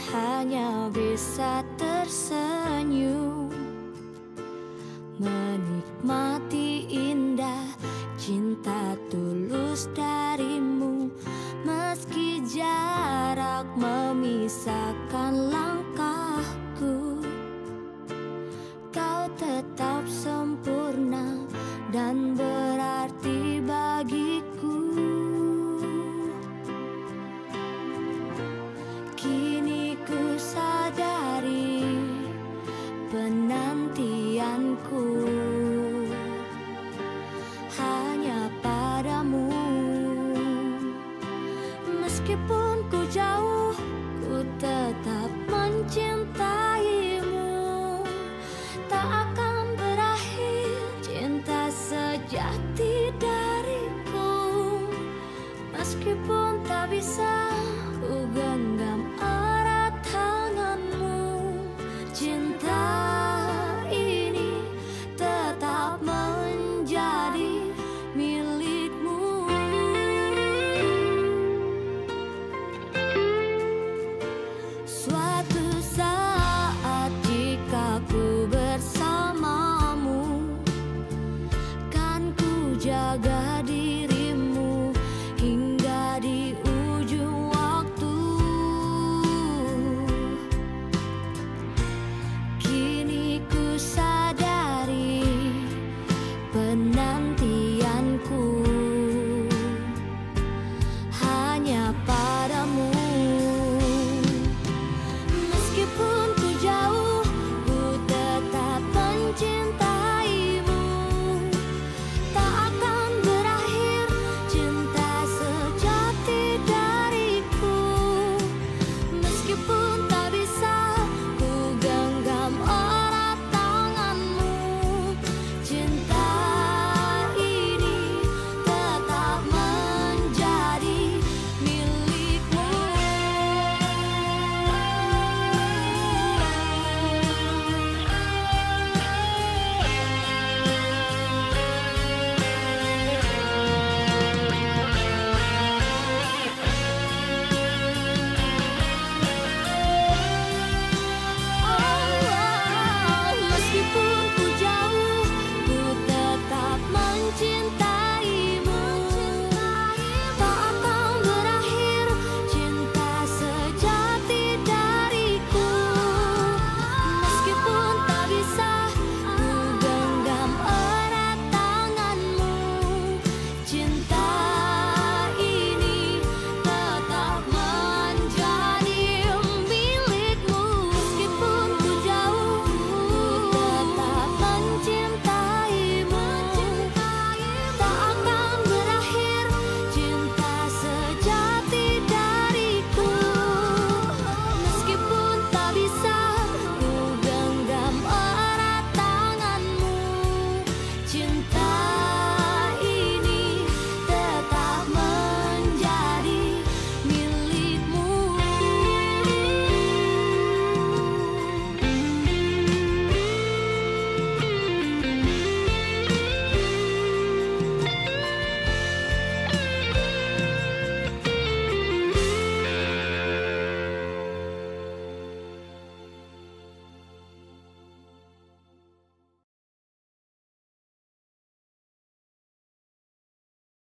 dan hanya bisa tersenyum. Menikmati indah cinta tulus darimu Meskipun ku jauh, ku tetap mencintaimu. Tak akan berakhir cinta sejati dariku. Meskipun tak bisa